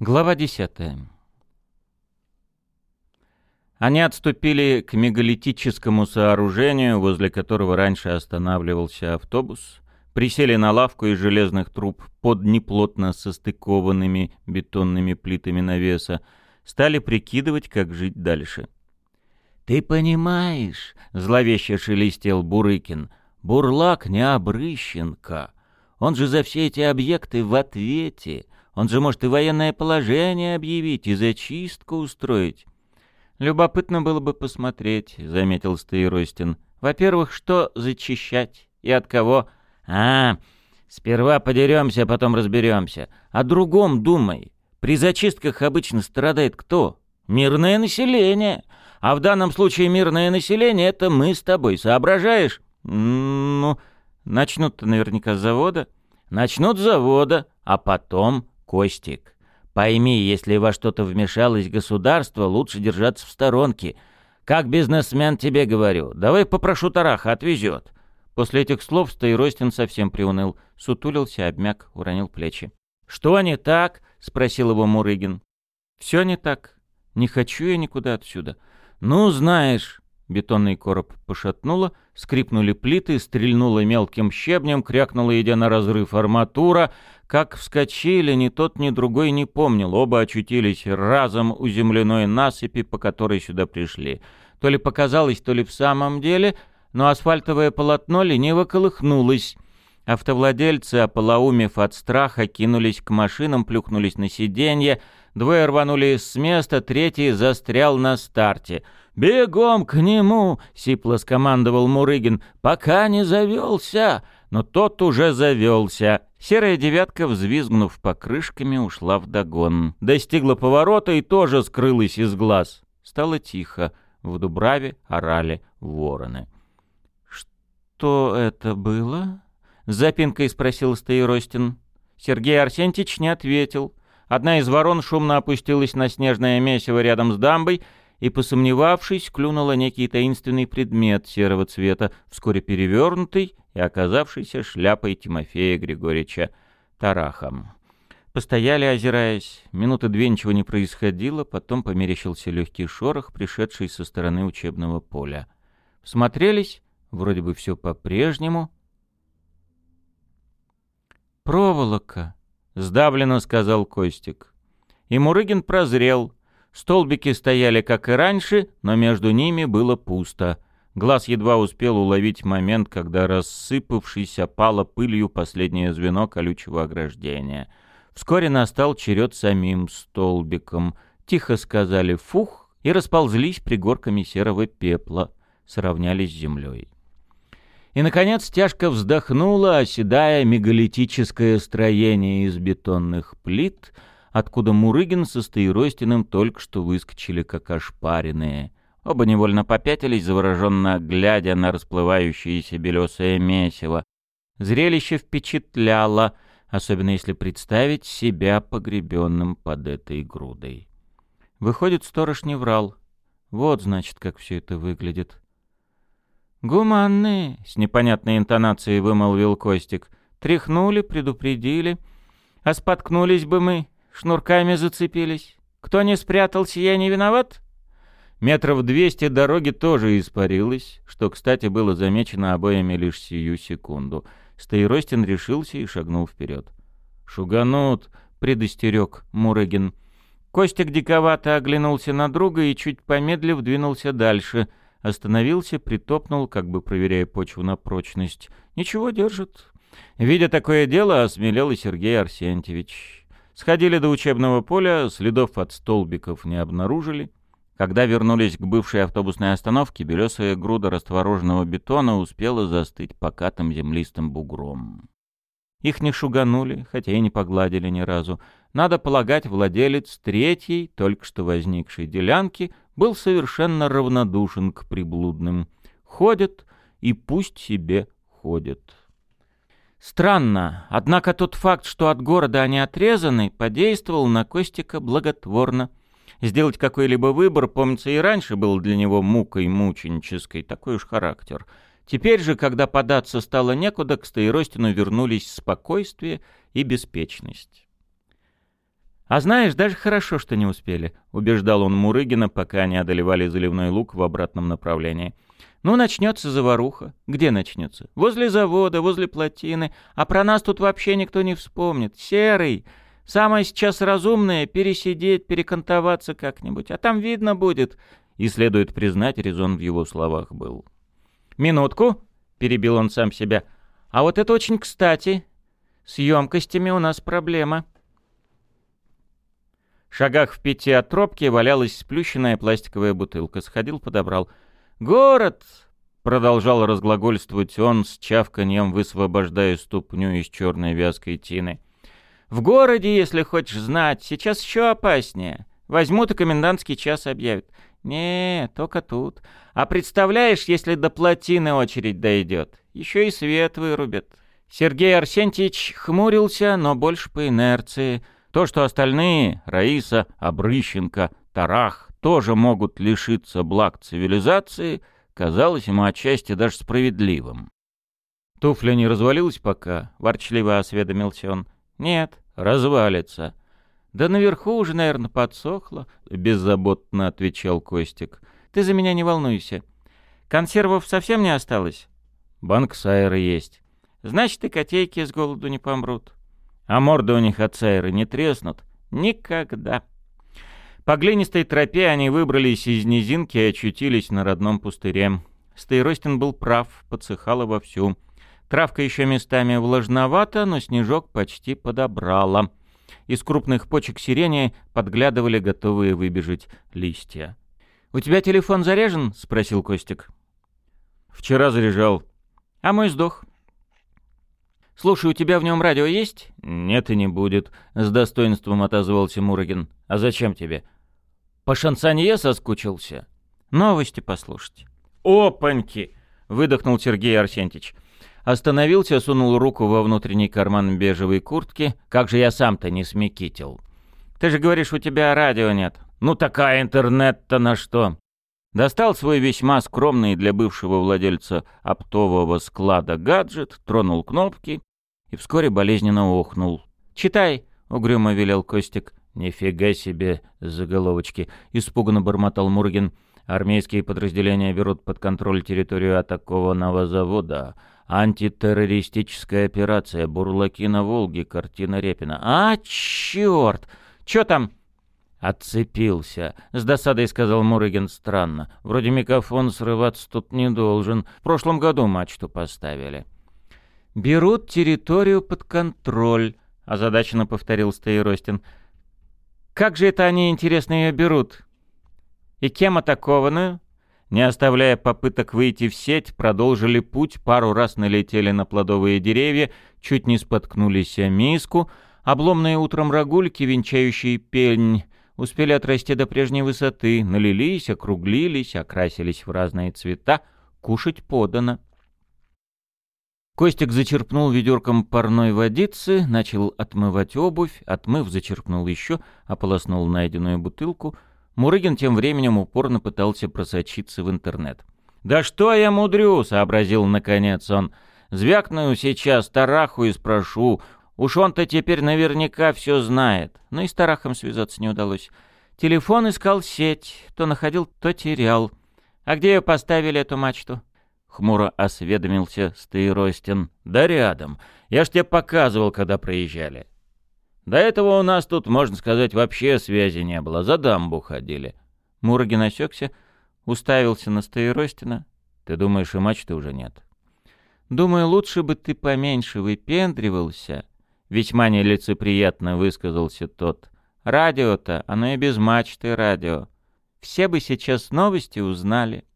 Глава 10. Они отступили к мегалитическому сооружению, возле которого раньше останавливался автобус, присели на лавку из железных труб под неплотно состыкованными бетонными плитами навеса, стали прикидывать, как жить дальше. «Ты понимаешь», — зловеще шелестел Бурыкин, — «бурлак не обрыщенка. Он же за все эти объекты в ответе». Он же может и военное положение объявить, и зачистку устроить. Любопытно было бы посмотреть, — заметил Стоиростин. Во-первых, что зачищать? И от кого? А, сперва подеремся, а потом разберемся. О другом думай. При зачистках обычно страдает кто? Мирное население. А в данном случае мирное население — это мы с тобой, соображаешь? Ну, начнут наверняка с завода. Начнут с завода, а потом Костик, пойми, если во что-то вмешалось государство, лучше держаться в сторонке. Как бизнесмен тебе говорю. Давай попрошу Тараха, отвезет. После этих слов Стоиростин совсем приуныл, сутулился, обмяк, уронил плечи. «Что не так?» — спросил его Мурыгин. «Все не так. Не хочу я никуда отсюда. Ну, знаешь...» Бетонный короб пошатнуло, скрипнули плиты, стрельнуло мелким щебнем, крякнула, идя на разрыв арматура, как вскочили, ни тот, ни другой не помнил. Оба очутились разом у земляной насыпи, по которой сюда пришли. То ли показалось, то ли в самом деле, но асфальтовое полотно лениво колыхнулось. Автовладельцы, ополоумев от страха, кинулись к машинам, плюхнулись на сиденье. Двое рванули с места, третий застрял на старте. «Бегом к нему!» — сипло скомандовал Мурыгин. «Пока не завелся!» Но тот уже завелся. Серая девятка, взвизгнув покрышками, ушла в догон. Достигла поворота и тоже скрылась из глаз. Стало тихо. В Дубраве орали вороны. «Что это было?» — запинкой спросил Стоиростин. Сергей Арсентьевич не ответил. Одна из ворон шумно опустилась на снежное месиво рядом с дамбой и, посомневавшись, клюнула некий таинственный предмет серого цвета, вскоре перевернутый и оказавшийся шляпой Тимофея Григорьевича Тарахом. Постояли, озираясь. Минуты две ничего не происходило, потом померещился легкий шорох, пришедший со стороны учебного поля. Смотрелись, вроде бы все по-прежнему. «Проволока», — сдавленно сказал Костик. И Мурыгин прозрел. Столбики стояли, как и раньше, но между ними было пусто — Глаз едва успел уловить момент, когда рассыпавшись опало пылью последнее звено колючего ограждения. Вскоре настал черед самим столбиком. Тихо сказали «фух» и расползлись пригорками серого пепла, сравнялись с землей. И, наконец, тяжко вздохнуло, оседая мегалитическое строение из бетонных плит, откуда Мурыгин со Стоиростиным только что выскочили, как ошпаренные — Оба невольно попятились, завороженно глядя на расплывающееся белесое месиво. Зрелище впечатляло, особенно если представить себя погребенным под этой грудой. Выходит, сторож не врал. Вот, значит, как все это выглядит. «Гуманные!» — с непонятной интонацией вымолвил Костик. «Тряхнули, предупредили. А споткнулись бы мы, шнурками зацепились. Кто не спрятался, я не виноват?» Метров двести дороги тоже испарилось, что, кстати, было замечено обоими лишь сию секунду. Стоиростин решился и шагнул вперед. «Шуганут!» — предостерег Мурыгин. Костик диковато оглянулся на друга и, чуть помедлив, двинулся дальше. Остановился, притопнул, как бы проверяя почву на прочность. «Ничего, держит». Видя такое дело, осмелел и Сергей Арсентьевич. Сходили до учебного поля, следов от столбиков не обнаружили. Когда вернулись к бывшей автобусной остановке, белесая груда раствороженного бетона успела застыть покатым землистым бугром. Их не шуганули, хотя и не погладили ни разу. Надо полагать, владелец третьей, только что возникшей делянки, был совершенно равнодушен к приблудным. Ходят, и пусть себе ходят. Странно, однако тот факт, что от города они отрезаны, подействовал на Костика благотворно. Сделать какой-либо выбор, помнится, и раньше был для него мукой мученической, такой уж характер. Теперь же, когда податься стало некуда, к Стоиростину вернулись спокойствие и беспечность. «А знаешь, даже хорошо, что не успели», — убеждал он Мурыгина, пока они одолевали заливной луг в обратном направлении. «Ну, начнется заваруха. Где начнется? Возле завода, возле плотины. А про нас тут вообще никто не вспомнит. Серый. Самое сейчас разумное — пересидеть, перекантоваться как-нибудь. А там видно будет». И следует признать, резон в его словах был. «Минутку», — перебил он сам себя. «А вот это очень кстати. С емкостями у нас проблема». Шагах в пяти от тропки валялась сплющенная пластиковая бутылка. Сходил, подобрал. «Город!» — продолжал разглагольствовать он с чавканьем, высвобождая ступню из черной вязкой тины. «В городе, если хочешь знать, сейчас еще опаснее. Возьмут и комендантский час объявят. Не, только тут. А представляешь, если до плотины очередь дойдет? Еще и свет вырубят». Сергей Арсентьевич хмурился, но больше по инерции — то, что остальные, Раиса, Обрыщенко, Тарах, тоже могут лишиться благ цивилизации, казалось ему отчасти даже справедливым. «Туфля не развалилась пока?» — ворчливо осведомился он. «Нет, развалится». «Да наверху уже, наверное, подсохло», — беззаботно отвечал Костик. «Ты за меня не волнуйся. Консервов совсем не осталось?» «Банк сайры есть». «Значит, и котейки с голоду не помрут». А морды у них от Сайры не треснут? Никогда. По глинистой тропе они выбрались из низинки и очутились на родном пустыре. Стейростин был прав, подсыхала вовсю. Травка еще местами влажновата, но снежок почти подобрала. Из крупных почек сирени подглядывали готовые выбежать листья. «У тебя телефон заряжен?» — спросил Костик. «Вчера заряжал». «А мой сдох». «Слушай, у тебя в нем радио есть?» «Нет и не будет», — с достоинством отозвался Мурагин. «А зачем тебе?» «По шансонье соскучился?» «Новости послушать». «Опаньки!» — выдохнул Сергей Арсентьевич. Остановился, сунул руку во внутренний карман бежевой куртки. «Как же я сам-то не смекитил?» «Ты же говоришь, у тебя радио нет». «Ну такая интернет-то на что?» Достал свой весьма скромный для бывшего владельца оптового склада гаджет, тронул кнопки и вскоре болезненно охнул. «Читай!» — угрюмо велел Костик. «Нифига себе!» — заголовочки. Испуганно бормотал Мургин. «Армейские подразделения берут под контроль территорию атакованного завода. Антитеррористическая операция. Бурлаки на Волге. Картина Репина. А, черт! Чё там?» «Отцепился», — с досадой сказал Мурыгин странно. «Вроде микрофон срываться тут не должен. В прошлом году мачту поставили». «Берут территорию под контроль», — озадаченно повторил Стаиростин. «Как же это они, интересно, ее берут? И кем атакованную?» Не оставляя попыток выйти в сеть, продолжили путь, пару раз налетели на плодовые деревья, чуть не споткнулись о миску, обломные утром рогульки, венчающие пень, успели отрасти до прежней высоты, налились, округлились, окрасились в разные цвета, кушать подано. Костик зачерпнул ведерком парной водицы, начал отмывать обувь, отмыв, зачерпнул еще, ополоснул найденную бутылку. Мурыгин тем временем упорно пытался просочиться в интернет. «Да что я мудрю!» — сообразил наконец он. «Звякну сейчас Тараху и спрошу. Уж он-то теперь наверняка все знает». Но и с Тарахом связаться не удалось. Телефон искал сеть, то находил, то терял. «А где ее поставили, эту мачту?» — хмуро осведомился Стаиростин. «Да рядом. Я ж тебе показывал, когда проезжали. До этого у нас тут, можно сказать, вообще связи не было. За дамбу ходили». Мурогин осекся, уставился на Стаиростина. «Ты думаешь, и мачты уже нет?» «Думаю, лучше бы ты поменьше выпендривался», — весьма нелицеприятно высказался тот. «Радио-то, оно и без мачты радио. Все бы сейчас новости узнали».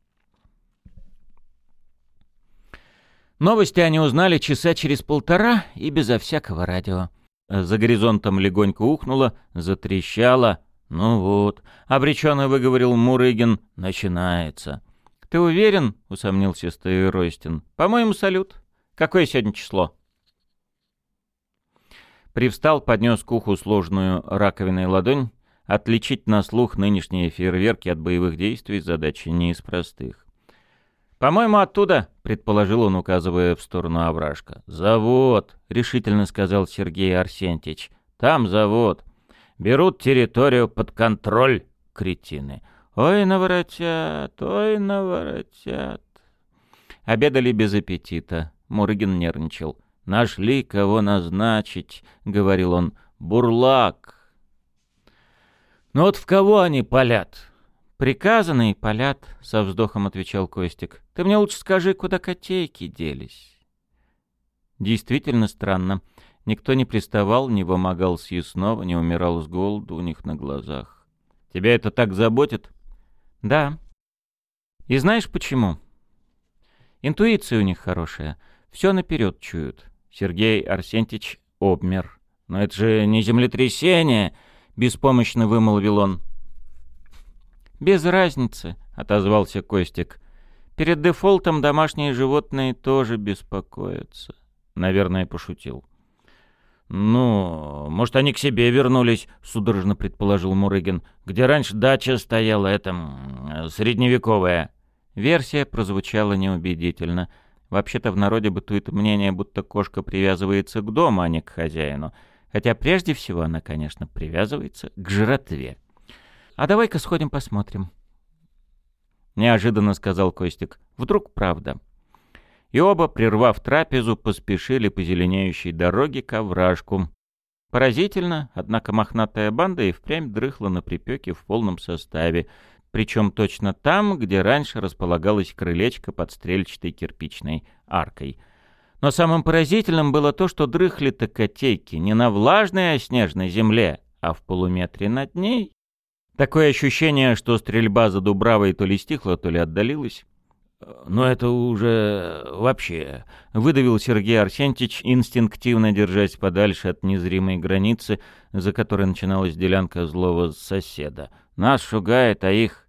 Новости они узнали часа через полтора и безо всякого радио. За горизонтом легонько ухнуло, затрещало. «Ну вот», — обреченно выговорил Мурыгин, — «начинается». «Ты уверен?» — усомнился Стаиростин. «По-моему, салют. Какое сегодня число?» Привстал, поднес к уху сложную раковиной ладонь. Отличить на слух нынешние фейерверки от боевых действий задача не из простых. «По-моему, оттуда», — предположил он, указывая в сторону овражка. «Завод», — решительно сказал Сергей Арсентьевич. «Там завод». Берут территорию под контроль, кретины. Ой, наворотят, ой, наворотят. Обедали без аппетита. Мурыгин нервничал. «Нашли, кого назначить», — говорил он. «Бурлак». «Ну вот в кого они палят?» «Приказанные палят», — со вздохом отвечал Костик. «Ты мне лучше скажи, куда котейки делись?» Действительно странно. Никто не приставал, не вымогал съестного, не умирал с голоду у них на глазах. «Тебя это так заботит?» «Да». «И знаешь почему?» «Интуиция у них хорошая. Все наперед чуют». Сергей Арсентьевич обмер. «Но это же не землетрясение!» — беспомощно вымолвил он. «Без разницы», — отозвался Костик. «Перед дефолтом домашние животные тоже беспокоятся». Наверное, пошутил. «Ну, может, они к себе вернулись», — судорожно предположил Мурыгин. «Где раньше дача стояла, это... средневековая». Версия прозвучала неубедительно. Вообще-то в народе бытует мнение, будто кошка привязывается к дому, а не к хозяину. Хотя прежде всего она, конечно, привязывается к жратве. «А давай-ка сходим посмотрим». Неожиданно сказал Костик. «Вдруг правда». И оба, прервав трапезу, поспешили по зеленеющей дороге к овражку. Поразительно, однако мохнатая банда и впрямь дрыхла на припеке в полном составе, причем точно там, где раньше располагалось крылечко под стрельчатой кирпичной аркой. Но самым поразительным было то, что дрыхли-то котейки не на влажной, а снежной земле, а в полуметре над ней. Такое ощущение, что стрельба за Дубравой то ли стихла, то ли отдалилась. «Но это уже вообще...» — выдавил Сергей Арсентьевич, инстинктивно держась подальше от незримой границы, за которой начиналась делянка злого соседа. «Нас шугает, а их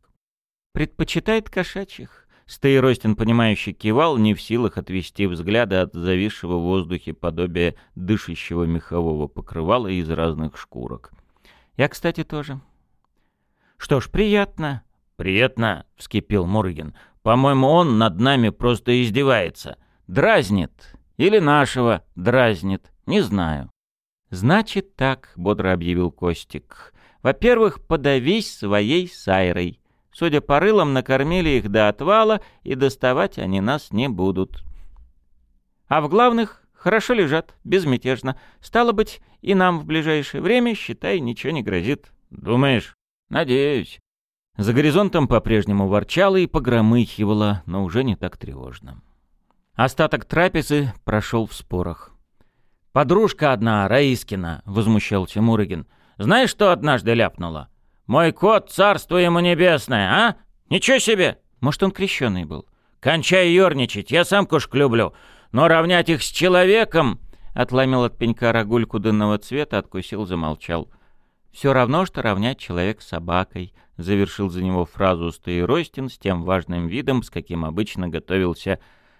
Предпочитает кошачьих. Стаиростин, понимающий, кивал, не в силах отвести взгляда от зависшего в воздухе подобия дышащего мехового покрывала из разных шкурок. Я, кстати, тоже. Что ж, приятно. Приятно, вскипел Мургин. По-моему, он над нами просто издевается. Дразнит. Или нашего дразнит. Не знаю. Значит так, бодро объявил Костик. Во-первых, подавись своей сайрой. Судя по рылам, накормили их до отвала, и доставать они нас не будут. А в главных хорошо лежат, безмятежно. Стало быть, и нам в ближайшее время, считай, ничего не грозит. Думаешь? Надеюсь. За горизонтом по-прежнему ворчало и погромыхивало, но уже не так тревожно. Остаток трапезы прошел в спорах. «Подружка одна, Раискина», — возмущался Мурыгин. «Знаешь, что однажды ляпнула? Мой кот, царство ему небесное, а? Ничего себе! Может, он крещеный был? Кончай ерничать, я сам кошку люблю. Но равнять их с человеком... Отломил от пенька рогульку дынного цвета, откусил, замолчал. «Все равно, что равнять человек с собакой», — завершил за него фразу Стоиростин с тем важным видом, с каким обычно готовился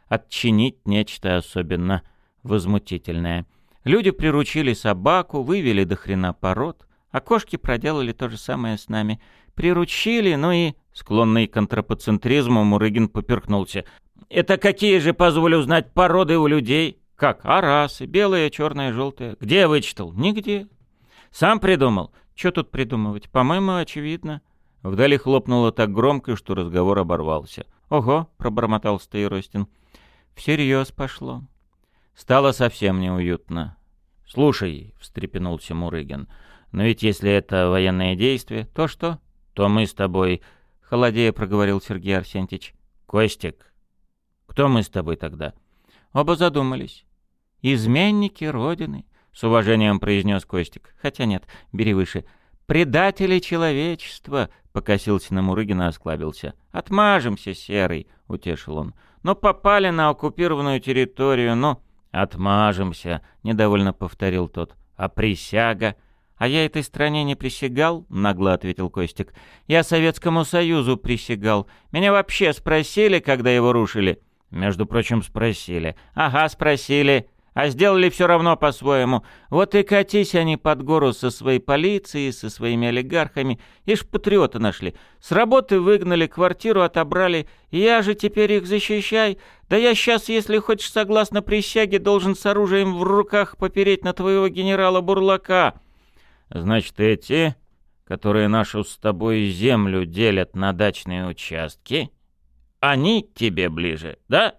отчинить нечто особенно возмутительное. Люди приручили собаку, вывели до хрена пород — а кошки проделали то же самое с нами. Приручили, ну и... Склонный к антропоцентризму, Мурыгин поперхнулся. «Это какие же, позволю узнать, породы у людей?» «Как? А расы? Белая, черная, желтая?» «Где вычитал?» «Нигде». «Сам придумал?» «Что тут придумывать? По-моему, очевидно». Вдали хлопнуло так громко, что разговор оборвался. «Ого!» — пробормотал Стаиростин. «Всерьез пошло». Стало совсем неуютно. «Слушай», — встрепенулся Мурыгин, — но ведь если это военное действие, то что? То мы с тобой, — холодея проговорил Сергей Арсентьевич. Костик, кто мы с тобой тогда? Оба задумались. Изменники Родины, — с уважением произнес Костик. Хотя нет, бери выше. «Предатели человечества!» — покосился на Мурыгина, осклабился. «Отмажемся, Серый!» — утешил он. «Но попали на оккупированную территорию, но...» «Отмажемся!» — недовольно повторил тот. «А присяга?» «А я этой стране не присягал?» — нагло ответил Костик. «Я Советскому Союзу присягал. Меня вообще спросили, когда его рушили?» «Между прочим, спросили». «Ага, спросили. А сделали все равно по-своему. Вот и катись они под гору со своей полицией, со своими олигархами. Ишь, патриоты нашли. С работы выгнали, квартиру отобрали. Я же теперь их защищай. Да я сейчас, если хочешь, согласно присяге, должен с оружием в руках попереть на твоего генерала Бурлака». Значит, эти, которые нашу с тобой землю делят на дачные участки, они тебе ближе, да?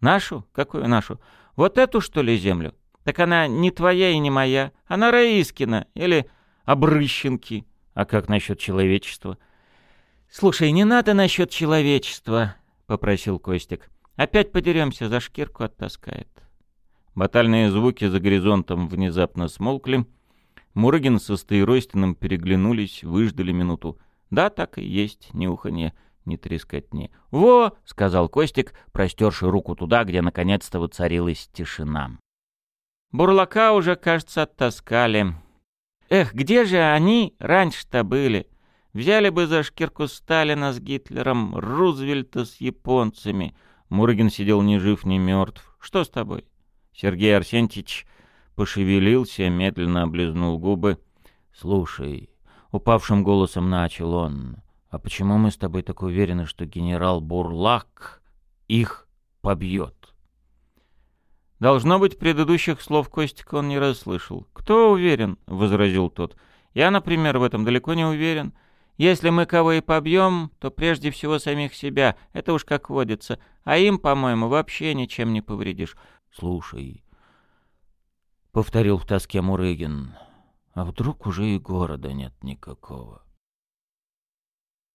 Нашу? Какую нашу? Вот эту, что ли, землю? Так она не твоя и не моя. Она Раискина или Обрыщенки. А как насчет человечества? Слушай, не надо насчет человечества, попросил Костик. Опять подеремся, за шкирку оттаскает. Батальные звуки за горизонтом внезапно смолкли. Мурыгин со Стоиростиным переглянулись, выждали минуту. Да, так и есть, неуханье, не трескотни. «Во!» — сказал Костик, простерши руку туда, где наконец-то воцарилась тишина. Бурлака уже, кажется, оттаскали. Эх, где же они раньше-то были? Взяли бы за шкирку Сталина с Гитлером, Рузвельта с японцами. Мурыгин сидел ни жив, ни мертв. Что с тобой? Сергей Арсентьевич пошевелился, медленно облизнул губы. «Слушай», — упавшим голосом начал он, — «а почему мы с тобой так уверены, что генерал Бурлак их побьет?» Должно быть, предыдущих слов Костика он не расслышал. «Кто уверен?» — возразил тот. «Я, например, в этом далеко не уверен. Если мы кого и побьем, то прежде всего самих себя. Это уж как водится. А им, по-моему, вообще ничем не повредишь». «Слушай», — повторил в тоске Мурыгин, — «а вдруг уже и города нет никакого?»